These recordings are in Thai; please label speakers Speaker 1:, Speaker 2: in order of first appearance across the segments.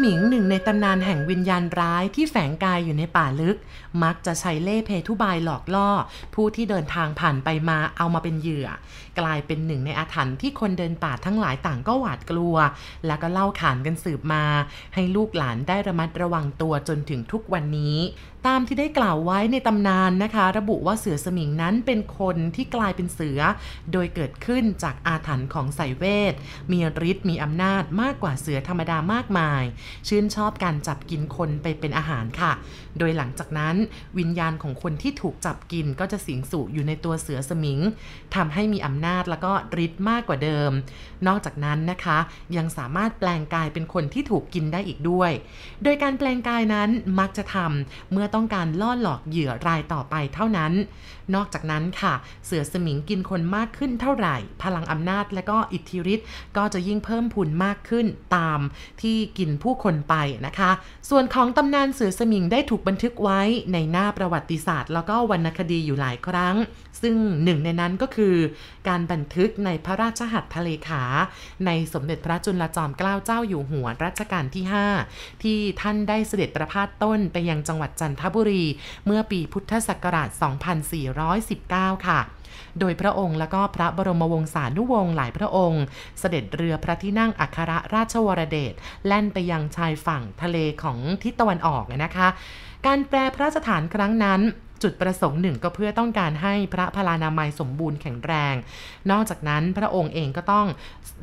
Speaker 1: หมิงหนึ่งในตำนานแห่งวิญญาณร้ายที่แฝงกายอยู่ในป่าลึก มักจะใช้เล่เพทุบายหลอกล่อ ผู้ที่เดินทางผ่านไปมาเอามาเป็นเหยื่อ กลายเป็นหนึ่งในอาถรรพ์ที่คนเดินป่าทั้งหลายต่างก็หวาดกลัว แล้วก็เล่าขานกันสืบมา ให้ลูกหลานได้ระมัดระวังตัวจนถึงทุกวันนี้ตามที่ได้กล่าวไว้ในตำนานนะคะ ระบุว่าเสือสมิงนั้นเป็นคนที่กลายเป็นเสือ โดยเกิดขึ้นจากอาถรรพ์ของไสยเวท มีฤทธิ์มีอำนาจมากกว่าเสือธรรมดามากมาย ชื่นชอบการจับกินคนไปเป็นอาหารค่ะ โดยหลังจากนั้นวิญญาณของคนที่ถูกจับกินก็จะสิงสู่อยู่ในตัวเสือสมิงทำให้มีอำนาจแล้วก็ฤทธิ์มากกว่าเดิม นอกจากนั้นนะคะ ยังสามารถแปลงกายเป็นคนที่ถูกกินได้อีกด้วย โดยการแปลงกายนั้นมักจะทำเมื่อต้องการล่อหลอกเหยื่อรายต่อไปเท่านั้น นอกจากนั้นค่ะ เสือสมิงกินคนมากขึ้นเท่าไหร่ พลังอำนาจและก็อิทธิฤทธิ์ก็จะยิ่งเพิ่มพูนมากขึ้นตามที่กินผู้คนไปนะคะ ส่วนของตำนานเสือสมิงได้ถูกบันทึกไว้ในหน้าประวัติศาสตร์ แล้วก็วรรณคดีอยู่หลายครั้ง ซึ่งหนึ่งในนั้นก็คือ การบันทึกในพระราชหัตถเลขา ในสมเด็จพระจุลจอมเกล้าเจ้าอยู่หัวรัชกาลที่ 5 ที่ท่านได้เสด็จประพาสต้นไปยังจังหวัดจันททบุรี เมื่อปีพุทธศักราช 2419 ค่ะโดยพระองค์และก็พระบรมวงศานุวงศ์หลายพระองค์ เสด็จเรือพระที่นั่งอัครราชวรเดชแล่นไปยังชายฝั่งทะเลของทิศตะวันออกนะคะ การแปลพระสถานครั้งนั้น จุดประสงค์หนึ่งก็เพื่อต้องการให้พระพลานามัยสมบูรณ์แข็งแรง นอกจากนั้นพระองค์เองก็ต้อง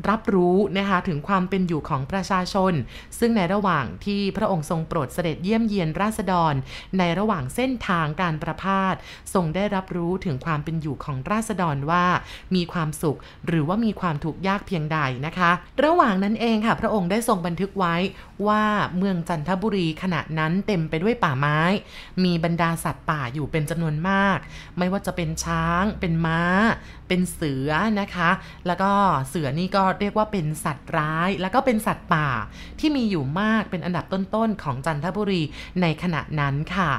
Speaker 1: รับรู้นะคะถึงความเป็นอยู่ของประชาชน ซึ่งในระหว่างที่พระองค์ทรงโปรดเสด็จเยี่ยมเยียนราษฎร ในระหว่างเส้นทางการประพาสทรงได้รับรู้ถึงความเป็นอยู่ของราษฎรว่า มีความสุขหรือว่ามีความทุกข์ยากเพียงใดนะคะ ระหว่างนั้นเองค่ะ พระองค์ได้ทรงบันทึกไว้ว่าเมืองจันทบุรีขณะนั้นเต็มไปด้วยป่าไม้ มีบรรดาสัตว์ป่าอยู่เป็นจำนวนมาก ไม่ว่าจะเป็นช้าง เป็นม้าเป็นเสือนะคะ แล้วก็เสือนี่ก็เรียกว่าเป็นสัตว์ร้าย แล้วก็เป็นสัตว์ป่าที่มีอยู่มากเป็นอันดับต้นๆของจันทบุรีในขณะนั้นค่ะ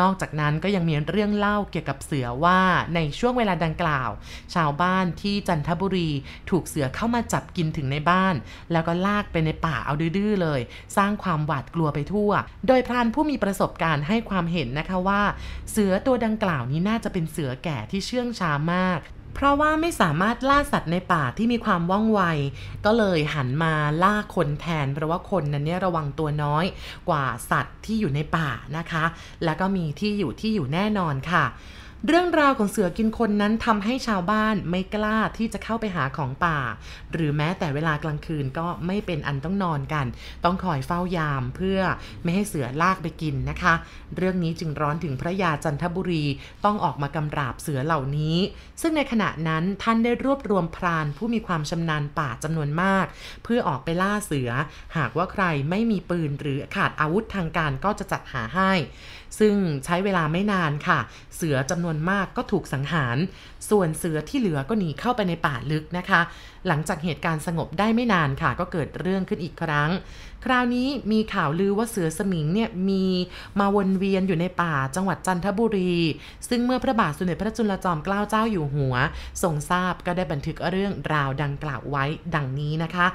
Speaker 1: นอกจากนั้นก็ยังมีเรื่องเล่าเกี่ยวกับเสือว่าในช่วงเวลาดังกล่าว ชาวบ้านที่จันทบุรีถูกเสือเข้ามาจับกินถึงในบ้าน แล้วก็ลากไปในป่าเอาดื้อเลย สร้างความหวาดกลัวไปทั่ว โดยพรานผู้มีประสบการณ์ให้ความเห็นนะคะว่า เสือตัวดังกล่าวนี้น่าจะเป็นเสือแก่ที่เชื่องช้ามาก เพราะว่าไม่สามารถล่าสัตว์ในป่าที่มีความว่องไว ก็เลยหันมาล่าคนแทน เพราะว่าคนนั้นเนี่ยระวังตัวน้อยกว่าสัตว์ที่อยู่ในป่านะคะ แล้วก็มีที่อยู่ที่อยู่แน่นอนค่ะ เรื่องราวของเสือกินคนนั้นทำให้ชาวบ้านไม่กล้าที่จะเข้าไปหาของป่า หรือแม้แต่เวลากลางคืนก็ไม่เป็นอันต้องนอนกัน ต้องคอยเฝ้ายามเพื่อไม่ให้เสือลากไปกินนะคะ เรื่องนี้จึงร้อนถึงพระยาจันทบุรีต้องออกมากำราบเสือเหล่านี้ ซึ่งในขณะนั้นท่านได้รวบรวมพรานผู้มีความชำนาญป่าจำนวนมาก เพื่อออกไปล่าเสือ หากว่าใครไม่มีปืนหรือขาดอาวุธทางการก็จะจัดหาให้ ซึ่งใช้เวลาไม่นานค่ะ เสือจำนวนมากก็ถูกสังหาร ส่วนเสือที่เหลือก็หนีเข้าไปในป่าลึกนะคะ หลังจากเหตุการณ์สงบได้ไม่นานค่ะ ก็เกิดเรื่องขึ้นอีกครั้ง คราวนี้มีข่าวลือว่าเสือสมิงเนี่ยมีมาวนเวียนอยู่ในป่าจังหวัดจันทบุรี ซึ่งเมื่อพระบาทสมเด็จพระจุลจอมเกล้าเจ้าอยู่หัว ทรงทราบก็ได้บันทึกเรื่องราวดังกล่าวไว้ดังนี้นะคะ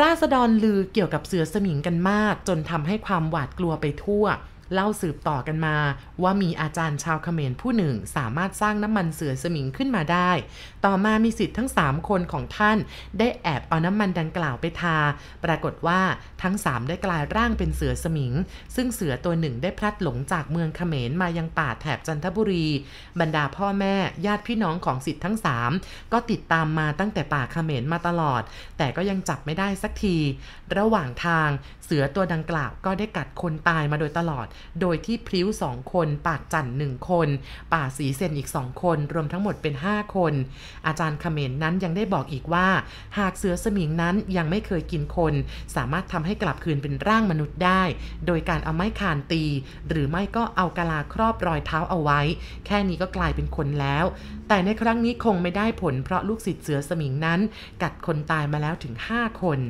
Speaker 1: ราษฎรลือเกี่ยวกับเสือสมิงกันมาก จนทำให้ความหวาดกลัวไปทั่ว เล่าสืบต่อกันมาว่ามีอาจารย์ชาวเขมรผู้หนึ่ง สามารถสร้างน้ำมันเสือสมิงขึ้นมาได้ ต่อมามีสิทธิ์ทั้ง 3 คนของท่านได้แอบเอาน้ำมันดังกล่าวไปทา ปรากฏว่าทั้ง 3 ได้กลายร่างเป็นเสือสมิง ซึ่งเสือตัวหนึ่งได้พลัดหลงจากเมืองเขมรมายังป่าแถบจันทบุรี บรรดาพ่อแม่ญาติพี่น้องของสิทธิ์ทั้ง 3 ก็ติดตามมาตั้งแต่ป่าเขมรมาตลอด แต่ก็ยังจับไม่ได้สักที ระหว่างทางเสือตัวดังกล่าวก็ได้กัดคนตายมาโดยตลอดโดยที่พริ้วสองคน ปากจันหนึ่งคน ป่าสีเซนอีกสองคน รวมทั้งหมดเป็น 5 คน อาจารย์เขมรนนั้นยังได้บอกอีกว่า หากเสือสมิงนั้นยังไม่เคยกินคน สามารถทำให้กลับคืนเป็นร่างมนุษย์ได้ โดยการเอาไม้คานตี หรือไม่ก็เอากะลาครอบรอยเท้าเอาไว้ แค่นี้ก็กลายเป็นคนแล้ว แต่ในครั้งนี้คงไม่ได้ผลเพราะลูกศิษย์เสือสมิงนั้น กัดคนตายมาแล้วถึง 5 คน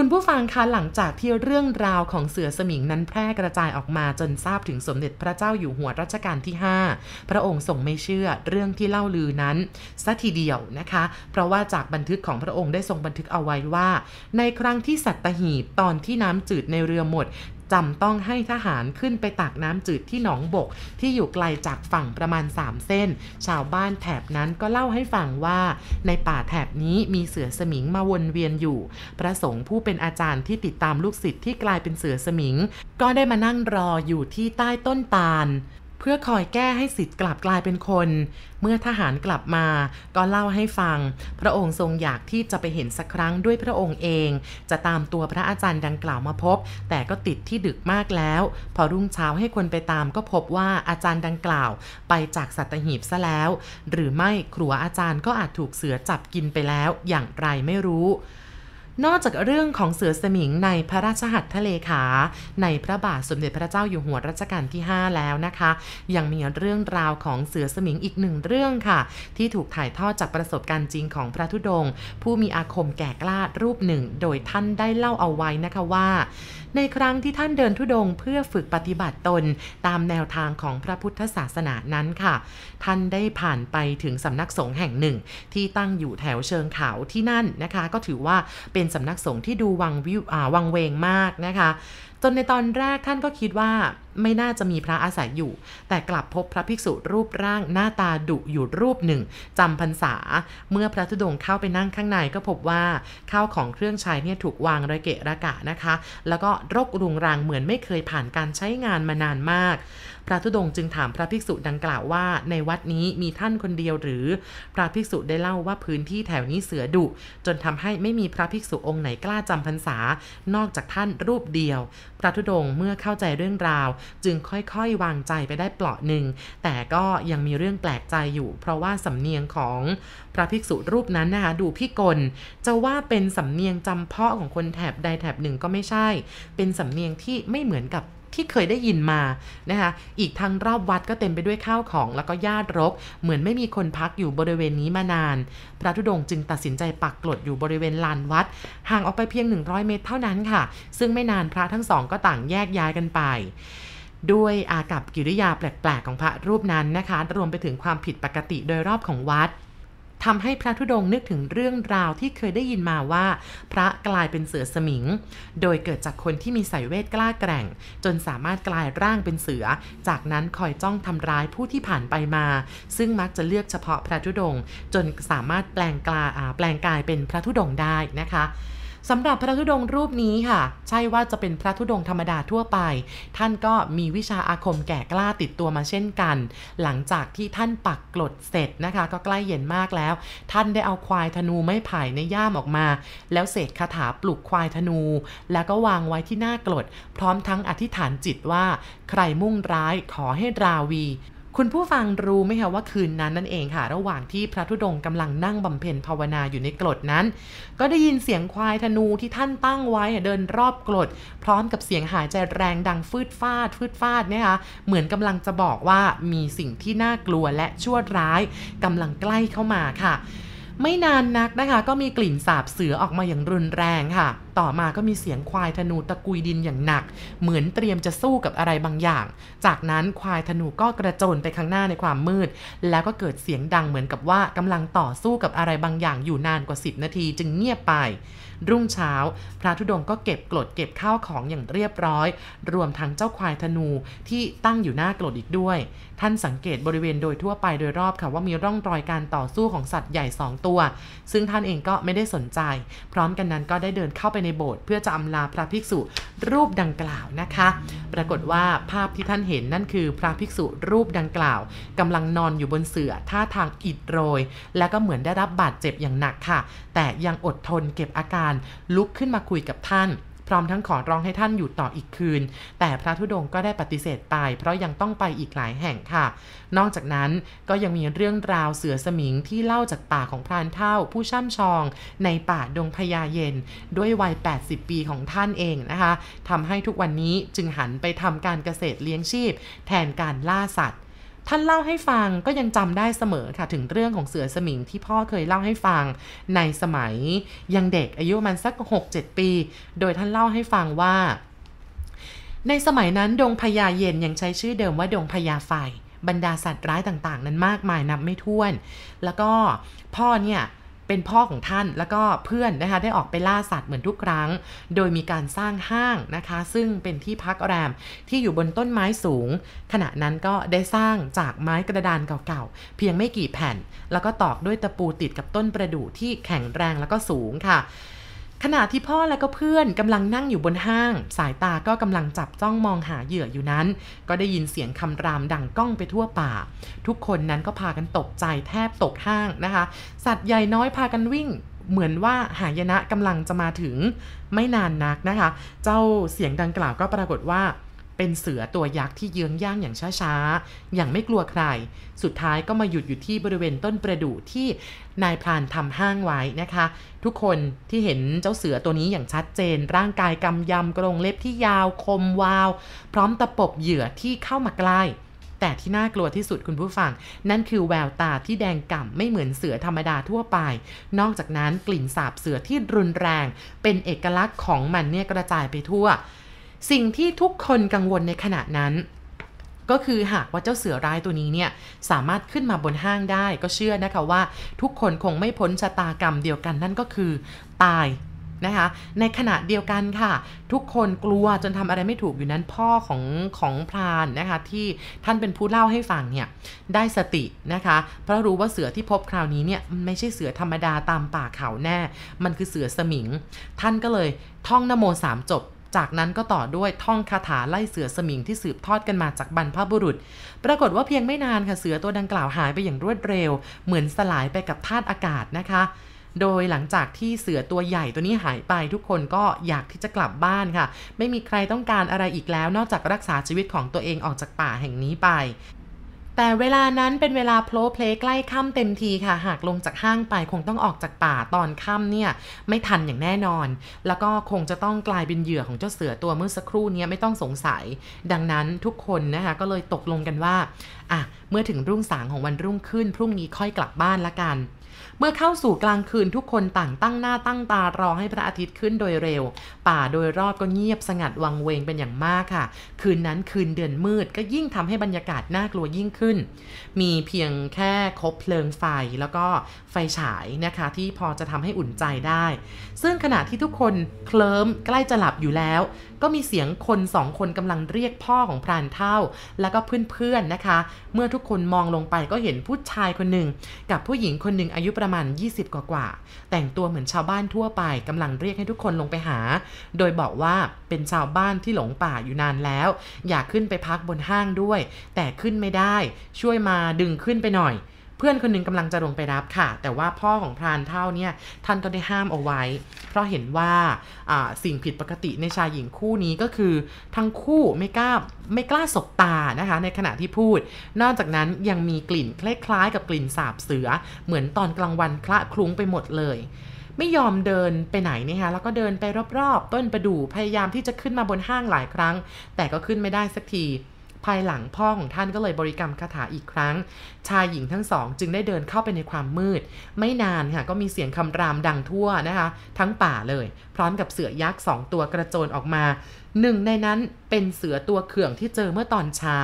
Speaker 1: คุณผู้ฟังคะหลังจากที่เรื่องราวของเสือสมิงนั้นแพร่กระจายออกมาจนทราบถึงสมเด็จพระเจ้าอยู่หัวรัชกาลที่ 5 พระองค์ทรงไม่เชื่อเรื่องที่เล่าลือนั้นซะทีเดียวนะคะ เพราะว่าจากบันทึกของพระองค์ได้ทรงบันทึกเอาไว้ว่า ในครั้งที่สัตหีบตอนที่น้ำจืดในเรือหมด จำต้องให้ทหารขึ้นไปตักน้ำจืดที่หนองบก ที่อยู่ไกลจากฝั่งประมาณ 3 เส้น ชาวบ้านแถบนั้นก็เล่าให้ฟังว่าในป่าแถบนี้มีเสือสมิงมาวนเวียนอยู่ พระสงฆ์ผู้เป็นอาจารย์ที่ติดตามลูกศิษย์ที่กลายเป็นเสือสมิง ก็ได้มานั่งรออยู่ที่ใต้ต้นตาล เพื่อคอยแก้ให้สิทธิ์กลับกลายเป็นคน เมื่อทหารกลับมาก็เล่าให้ฟัง พระองค์ทรงอยากที่จะไปเห็นสักครั้งด้วยพระองค์เอง จะตามตัวพระอาจารย์ดังกล่าวมาพบ แต่ก็ติดที่ดึกมากแล้ว พอรุ่งเช้าให้คนไปตามก็พบว่าอาจารย์ดังกล่าว ไปจากสัตหีบซะแล้ว หรือไม่ครัวอาจารย์ก็อาจถูกเสือจับกินไปแล้ว อย่างไรไม่รู้ นอกจากเรื่องของเสือสมิงในพระราชหัตถเลขา ในพระบาทสมเด็จพระเจ้าอยู่หัวรัชกาลที่ 5 แล้วนะคะ ยังมีเรื่องราวของเสือสมิงอีกหนึ่งเรื่องค่ะ ที่ถูกถ่ายทอดจากประสบการณ์จริงของพระธุดงค์ผู้มีอาคมแก่กล้ารูปหนึ่ง โดยท่านได้เล่าเอาไว้นะคะว่า ในครั้งที่ท่านเดินธุดงเพื่อฝึกปฏิบัติตนตามแนวทางของพระพุทธศาสนานั้นค่ะ ท่านได้ผ่านไปถึงสำนักสงฆ์แห่งหนึ่ง ที่ตั้งอยู่แถวเชิงเขาที่นั่นนะคะ ก็ถือว่าเป็นเป็นสำนักสงฆ์ที่ดูวังวิววังเวงมากนะคะจนในตอนแรกท่านก็คิดว่าไม่น่าจะมีพระอาศัยอยู่ แต่กลับพบพระภิกษุรูปร่างหน้าตาดุอยู่รูปหนึ่งจำพรรษา เมื่อพระธุดงค์เข้าไปนั่งข้างในก็พบว่าข้าวของเครื่องใช้เนี่ยถูกวางระเกะระกะนะคะ แล้วก็รกรุงรังเหมือนไม่เคยผ่านการใช้งานมานานมาก พระธุดงค์จึงถามพระภิกษุดังกล่าวว่า ในวัดนี้มีท่านคนเดียวหรือ พระภิกษุได้เล่าว่าพื้นที่แถวนี้เสือดุ จนทำให้ไม่มีพระภิกษุองค์ไหนกล้าจำพรรษา นอกจากท่านรูปเดียว พระธุดงค์เมื่อเข้าใจเรื่องราว จึงค่อยๆ วางใจไปได้เปลาะหนึ่ง แต่ก็ยังมีเรื่องแปลกใจอยู่ เพราะว่าสำเนียงของพระภิกษุรูปนั้นนะคะดูพี่กลจะว่าเป็นสำเนียงจำเพาะของคนแถบใดแถบหนึ่งก็ไม่ใช่ เป็นสำเนียงที่ไม่เหมือนกับ ที่เคยได้ยินมานะคะอีกทางรอบวัดก็เต็มไปด้วยข้าวของแล้วก็ญาติรก เหมือนไม่มีคนพักอยู่บริเวณนี้มานาน พระธุดงค์จึงตัดสินใจปักกลดอยู่บริเวณลานวัด ห่างออกไปเพียง 100 เมตรเท่านั้นค่ะ ซึ่งไม่นานพระทั้งสองก็ต่างแยกย้ายกันไปด้วยอากับกิริยาแปลกๆของพระรูปนั้นนะคะ รวมไปถึงความผิดปกติโดยรอบของวัด ทำให้พระธุดงค์นึกถึงเรื่องราวที่เคยได้ยินมาว่า พระกลายเป็นเสือสมิง โดยเกิดจากคนที่มีสายเวทกล้าแกร่ง จนสามารถกลายร่างเป็นเสือ จากนั้นคอยจ้องทำร้ายผู้ที่ผ่านไปมา ซึ่งมักจะเลือกเฉพาะพระธุดงค์จนสามารถแปลงกลาแปลงกายเป็นพระธุดงค์ได้นะคะ สำหรับพระธุดงรูปนี้ค่ะ ใช่ว่าจะเป็นพระธุดงธรรมดาทั่วไป ท่านก็มีวิชาอาคมแก่กล้าติดตัวมาเช่นกัน หลังจากที่ท่านปักกลดเสร็จนะคะ ก็ใกล้เย็นมากแล้ว ท่านได้เอาควายธนูไม้ไผ่ในย่ามออกมา แล้วเสกคาถาปลุกควายธนู แล้วก็วางไว้ที่หน้ากลด พร้อมทั้งอธิษฐานจิตว่า ใครมุ่งร้ายขอให้ราวี คุณผู้ฟังรู้ไหมคะว่าคืนนั้นนั่นเองค่ะ ระหว่างที่พระธุดงค์กำลังนั่งบำเพ็ญภาวนาอยู่ในกรดนั้น ก็ได้ยินเสียงควายธนูที่ท่านตั้งไว้เดินรอบกรดพร้อมกับเสียงหายใจแรงดังฟืดฟาดฟืดฟาดเนี่ยคะเหมือนกำลังจะบอกว่ามีสิ่งที่น่ากลัวและชั่วร้ายกำลังใกล้เข้ามาค่ะ ไม่นานนักนะคะ ก็มีกลิ่นสาบเสือออกมาอย่างรุนแรงค่ะ ต่อมาก็มีเสียงควายธนูตะกุยดินอย่างหนัก เหมือนเตรียมจะสู้กับอะไรบางอย่าง จากนั้นควายธนูก็กระโจนไปข้างหน้าในความมืด แล้วก็เกิดเสียงดังเหมือนกับว่ากำลังต่อสู้กับอะไรบางอย่างอยู่นานกว่า 10 นาทีจึงเงียบไป รุ่งเช้า พระธุดงค์ก็เก็บกรดเก็บข้าวของอย่างเรียบร้อย รวมทั้งเจ้าควายธนูที่ตั้งอยู่หน้ากรดอีกด้วย ท่านสังเกตบริเวณโดยทั่วไปโดยรอบค่ะว่ามีร่องรอยการต่อสู้ของสัตว์ใหญ่ 2 ตัว ซึ่งท่านเองก็ไม่ได้สนใจ พร้อมกันนั้นก็ได้เดินเข้าไปในในโบสถ์เพื่อจะอำลาพระภิกษุรูปดังกล่าวนะคะ ปรากฏว่าภาพที่ท่านเห็นนั่นคือพระภิกษุรูปดังกล่าวกำลังนอนอยู่บนเสื่อท่าทางอิดโรย และก็เหมือนได้รับบาดเจ็บอย่างหนักค่ะ แต่ยังอดทนเก็บอาการลุกขึ้นมาคุยกับท่าน พร้อมทั้งขอร้องให้ท่านอยู่ต่ออีกคืน แต่พระธุดงค์ก็ได้ปฏิเสธไป เพราะยังต้องไปอีกหลายแห่งค่ะ นอกจากนั้นก็ยังมีเรื่องราวเสือสมิงที่เล่าจากปากของพรานเท่าผู้ช่ำชอง ในป่าดงพญาเย็น ด้วยวัย 80 ปีของท่านเองนะคะทำให้ทุกวันนี้จึงหันไปทำการเกษตรเลี้ยงชีพ แทนการล่าสัตว์ ท่านเล่าให้ฟังก็ยังจำได้เสมอค่ะถึงเรื่องของเสือสมิงที่พ่อเคยเล่าให้ฟังในสมัยยังเด็กอายุมันสัก 6-7 ปี โดยท่านเล่าให้ฟังว่า ในสมัยนั้นดงพญาเย็นยังใช้ชื่อเดิมว่าดงพญาไฟบรรดาสัตว์ร้ายต่างๆ นั้นมากมายนับไม่ถ้วน แล้วก็พ่อเนี่ย เป็นพ่อของท่านแล้วก็เพื่อนนะคะได้ออกไปล่าสัตว์เหมือนทุกครั้ง โดยมีการสร้างห้างนะคะ ซึ่งเป็นที่พักแรมที่อยู่บนต้นไม้สูง ขณะนั้นก็ได้สร้างจากไม้กระดานเก่าๆ เพียงไม่กี่แผ่น แล้วก็ตอกด้วยตะปูติดกับต้นประดู่ที่แข็งแรงแล้วก็สูงค่ะ ขณะที่พ่อและก็เพื่อนกำลังนั่งอยู่บนห้าง สายตาก็กำลังจับจ้องมองหาเหยื่ออยู่นั้น ก็ได้ยินเสียงคำรามดังก้องไปทั่วป่า ทุกคนนั้นก็พากันตกใจแทบตกห้างนะคะ สัตว์ใหญ่น้อยพากันวิ่งเหมือนว่าหายนะกำลังจะมาถึงไม่นานนักนะคะ เจ้าเสียงดังกล่าวก็ปรากฏว่า เป็นเสือตัวยักษ์ที่เยื้องย่างอย่างช้าๆ อย่างไม่กลัวใคร สุดท้ายก็มาหยุดอยู่ที่บริเวณต้นประดู่ที่นายพรานทำห้างไว้นะคะ ทุกคนที่เห็นเจ้าเสือตัวนี้อย่างชัดเจน ร่างกายกำยำกรงเล็บที่ยาวคมวาว พร้อมตะปบเหยื่อที่เข้ามาใกล้แต่ที่น่ากลัวที่สุดคุณผู้ฟัง นั่นคือแววตาที่แดงก่ำไม่เหมือนเสือธรรมดาทั่วไป นอกจากนั้นกลิ่นสาบเสือที่รุนแรง เป็นเอกลักษณ์ของมันเนี่ยกระจายไปทั่ว สิ่งที่ทุกคนกังวลในขณะนั้น ก็คือหากว่าเจ้าเสือร้ายตัวนี้เนี่ยสามารถขึ้นมาบนห้างได้ก็เชื่อนะคะว่า ทุกคนคงไม่พ้นชะตากรรมเดียวกันนั่นก็คือ ตายนะคะในขณะเดียวกันค่ะ ทุกคนกลัวจนทำอะไรไม่ถูกอยู่นั้นพ่อของของพรานนะคะที่ท่านเป็นผู้เล่าให้ฟังเนี่ยได้สตินะคะ เพราะรู้ว่าเสือที่พบคราวนี้เนี่ยไม่ใช่เสือธรรมดาตามป่าเขาแน่ มันคือเสือสมิง ท่านก็เลยท่องนโมสามจบ จากนั้นก็ต่อด้วยท่องคาถาไล่เสือสมิงที่สืบทอดกันมาจากบรรพบุรุษ ปรากฏว่าเพียงไม่นานค่ะเสือตัวดังกล่าวหายไปอย่างรวดเร็ว เหมือนสลายไปกับธาตุอากาศนะคะ โดยหลังจากที่เสือตัวใหญ่ตัวนี้หายไปทุกคนก็อยากที่จะกลับบ้านค่ะ ไม่มีใครต้องการอะไรอีกแล้ว นอกจากรักษาชีวิตของตัวเองออกจากป่าแห่งนี้ไป แต่เวลานั้นเป็นเวลาโพลเพลใกล้ค่ำเต็มทีค่ะ หากลงจากห้างไปคงต้องออกจากป่าตอนค่ำเนี่ยไม่ทันอย่างแน่นอน แล้วก็คงจะต้องกลายเป็นเหยื่อของเจ้าเสือตัวเมื่อสักครู่นี้ไม่ต้องสงสัย ดังนั้นทุกคนนะคะก็เลยตกลงกันว่าอะเมื่อถึงรุ่งสางของวันรุ่งขึ้น พรุ่งนี้ค่อยกลับบ้านละกัน เมื่อเข้าสู่กลางคืนทุกคนต่างตั้งหน้าตั้งตารอให้พระอาทิตย์ขึ้นโดยเร็ว ป่าโดยรอบก็เงียบสงัดวังเวงเป็นอย่างมากค่ะ คืนนั้นคืนเดือนมืดก็ยิ่งทำให้บรรยากาศน่ากลัวยิ่งขึ้น มีเพียงแค่คบเพลิงไฟแล้วก็ไฟฉายนะคะที่พอจะทำให้อุ่นใจได้ ซึ่งขณะที่ทุกคนเคลิ้มใกล้จะหลับอยู่แล้วก็มีเสียงคนสองคนกำลังเรียกพ่อของพรานเท่า แล้วก็เพื่อนๆนะคะ เมื่อทุกคนมองลงไปก็เห็นผู้ชายคนหนึ่ง กับผู้หญิงคนหนึ่งอายุประมาณ 20 กว่าๆแต่งตัวเหมือนชาวบ้านทั่วไปกำลังเรียกให้ทุกคนลงไปหา โดยบอกว่าเป็นชาวบ้านที่หลงป่าอยู่นานแล้ว อยากขึ้นไปพักบนห้างด้วย แต่ขึ้นไม่ได้ช่วยมาดึงขึ้นไปหน่อย เพื่อนคนนึงกำลังจะลงไปรับค่ะ แต่ว่าพ่อของพรานเท่าเนี่ยท่านก็ได้ห้ามเอาไว้ เพราะเห็นว่าสิ่งผิดปกติในชายหญิงคู่นี้ก็คือ ทั้งคู่ไม่กล้าไม่กล้าสบตานะคะ ในขณะที่พูด นอกจากนั้นยังมีกลิ่นคล้ายๆกับกลิ่นสาบเสือ เหมือนตอนกลางวันคละคลุ้งไปหมดเลยไม่ยอมเดินไปไหนนะคะแล้วก็เดินไปรอบๆ ต้นประดู่พยายามที่จะขึ้นมาบนห้างหลายครั้ง แต่ก็ขึ้นไม่ได้สักที ภายหลังพ่อของท่านก็เลยบริกรรมคาถาอีกครั้ง ชายหญิงทั้งสอง จึงได้เดินเข้าไปในความมืด ไม่นานค่ะก็มีเสียงคำรามดังทั่วนะคะ ทั้งป่าเลย พร้อมกับเสือยักษ์สองตัวกระโจนออกมา หนึ่งในนั้นเป็นเสือตัวเขื่องที่เจอเมื่อตอนเช้า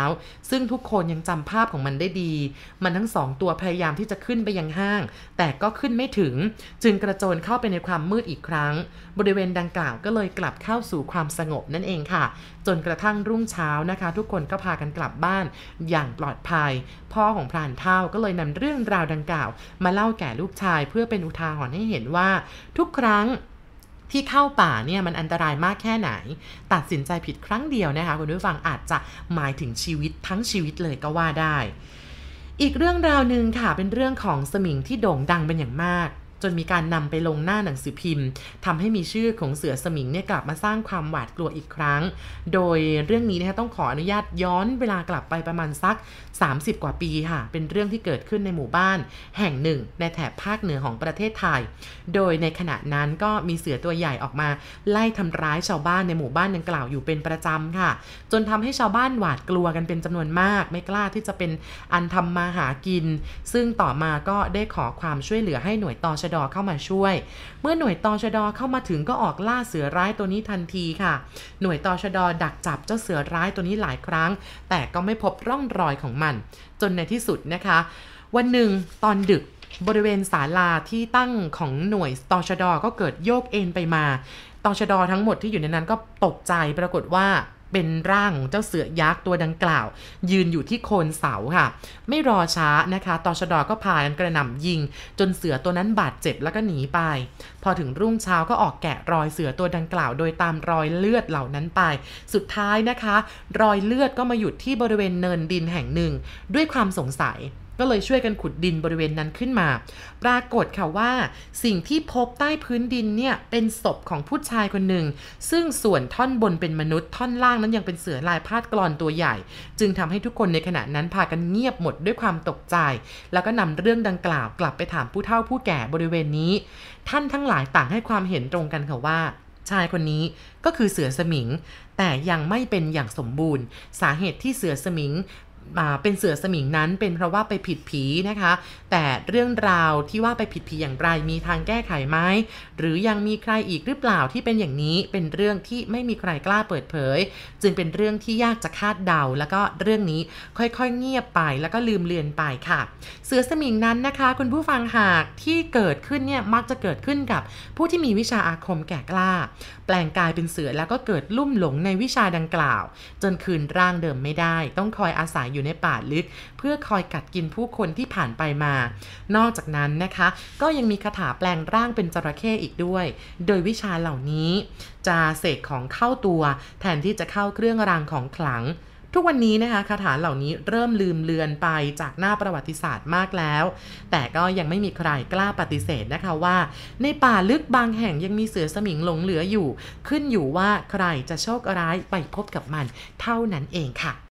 Speaker 1: ซึ่งทุกคนยังจำภาพของมันได้ดี มันทั้งสองตัวพยายามที่จะขึ้นไปยังห้าง แต่ก็ขึ้นไม่ถึง จึงกระโจนเข้าไปในความมืดอีกครั้ง บริเวณดังกล่าวก็เลยกลับเข้าสู่ความสงบนั่นเองค่ะ จนกระทั่งรุ่งเช้านะคะ ทุกคนก็พากันกลับบ้านอย่างปลอดภัย พ่อของพรานเท่าก็เลยนำเรื่องราวดังกล่าว มาเล่าแก่ลูกชายเพื่อเป็นอุทาหรณ์ให้เห็นว่า ทุกครั้ง ที่เข้าป่าเนี่ยมันอันตรายมากแค่ไหน ตัดสินใจผิดครั้งเดียวนะคะคุณผู้ฟังอาจจะหมายถึงชีวิตทั้งชีวิตเลยก็ว่าได้ อีกเรื่องราวหนึ่งค่ะเป็นเรื่องของสมิงที่โด่งดังเป็นอย่างมาก จนมีการนำไปลงหน้าหนังสือพิมพ์ทำให้มีชื่อของเสือสมิงเนี่ยกลับมาสร้างความหวาดกลัวอีกครั้ง โดยเรื่องนี้นะคะต้องขออนุญาตย้อนเวลากลับไปประมาณสัก 30 กว่าปีค่ะ เป็นเรื่องที่เกิดขึ้นในหมู่บ้าน แห่งหนึ่ง ในแถบภาคเหนือของประเทศไทย โดยในขณะนั้นก็มีเสือตัวใหญ่ออกมา ไล่ทำร้ายชาวบ้านในหมู่บ้านดังกล่าวอยู่เป็นประจำค่ะ จนทำให้ชาวบ้านหวาดกลัวกันเป็นจำนวนมาก ไม่กล้าที่จะเป็นอันทำมาหากิน ซึ่งต่อมาก็ได้ขอความช่วยเหลือให้หน่วยตชดเข้ามาช่วย เมื่อหน่วยตชดเข้ามาถึงก็ออกล่าเสือร้ายตัวนี้ทันทีค่ะ หน่วยตชดดักจับเจ้าเสือร้ายตัวนี้หลายครั้ง แต่ก็ไม่พบร่องรอยของมัน จนในที่สุดนะคะ วันหนึ่งตอนดึกบริเวณศาลาที่ตั้งของหน่วยตชดก็เกิดโยกเอ็นไปมาตชดทั้งหมดที่อยู่ในนั้นก็ตกใจปรากฏว่า เป็นร่างของเจ้าเสือยักษ์ตัวดังกล่าว ยืนอยู่ที่โคนเสาค่ะ ไม่รอช้านะคะตอชดอก็พากันกระหน่ำยิง จนเสือตัวนั้นบาดเจ็บแล้วก็หนีไป พอถึงรุ่งเช้าก็ออกแกะรอยเสือตัวดังกล่าว โดยตามรอยเลือดเหล่านั้นไป สุดท้ายนะคะ รอยเลือดก็มาหยุดที่บริเวณเนินดินแห่งหนึ่ง ด้วยความสงสัย ก็เลยช่วยกันขุดดินบริเวณนั้นขึ้นมา ปรากฏค่ะว่า สิ่งที่พบใต้พื้นดินเนี่ยเป็นศพของผู้ชายคนหนึ่ง ซึ่งส่วนท่อนบนเป็นมนุษย์ท่อนล่างนั้นยังเป็นเสือลายพาดกรอนตัวใหญ่ จึงทำให้ทุกคนในขณะนั้นพากันเงียบหมดด้วยความตกใจ แล้วก็นำเรื่องดังกล่าวกลับไปถามผู้เฒ่าผู้แก่บริเวณนี้ ท่านทั้งหลายต่างให้ความเห็นตรงกันค่ะว่าชายคนนี้ก็คือเสือสมิง แต่ยังไม่เป็นอย่างสมบูรณ์ สาเหตุที่เสือสมิง เป็นเสือสมิงนั้นเป็นเพราะว่าไปผิดผีนะคะ แต่เรื่องราวที่ว่าไปผิดผีอย่างไรมีทางแก้ไขไหมหรือยังมีใครอีกหรือเปล่าที่เป็นอย่างนี้เป็นเรื่องที่ไม่มีใครกล้าเปิดเผย จึงเป็นเรื่องที่ยากจะคาดเดา แล้วก็เรื่องนี้ค่อยๆ เงียบไปแล้วก็ลืมเลือนไปค่ะ เสือสมิงนั้นนะคะ คุณผู้ฟังหากที่เกิดขึ้นเนี่ยมักจะเกิดขึ้นกับผู้ที่มีวิชาอาคมแก่กล้า แปลงกายเป็นเสือแล้วก็เกิดลุ่มหลงในวิชาดังกล่าว จนคืนร่างเดิมไม่ได้ ต้องคอยอาศัยอยู่ในป่าลึก เพื่อคอยกัดกินผู้คนที่ผ่านไปมา นอกจากนั้นนะคะ ก็ยังมีคาถาแปลงร่างเป็นจระเข้อีกด้วย โดยวิชาเหล่านี้ จะเสกของเข้าตัว แทนที่จะเข้าเครื่องรางของขลังทุกวันนี้นะคะคาถาเหล่านี้เริ่มลืมเลือนไปจากหน้าประวัติศาสตร์มากแล้ว แต่ก็ยังไม่มีใครกล้าปฏิเสธนะคะว่า ในป่าลึกบางแห่งยังมีเสือสมิงหลงเหลืออยู่ ขึ้นอยู่ว่าใครจะโชคร้ายไปพบกับมันเท่านั้นเองค่ะ